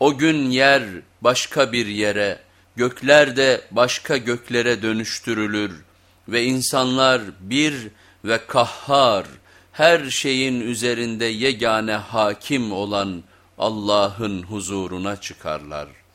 O gün yer başka bir yere, gökler de başka göklere dönüştürülür ve insanlar bir ve kahhar, her şeyin üzerinde yegane hakim olan Allah'ın huzuruna çıkarlar.''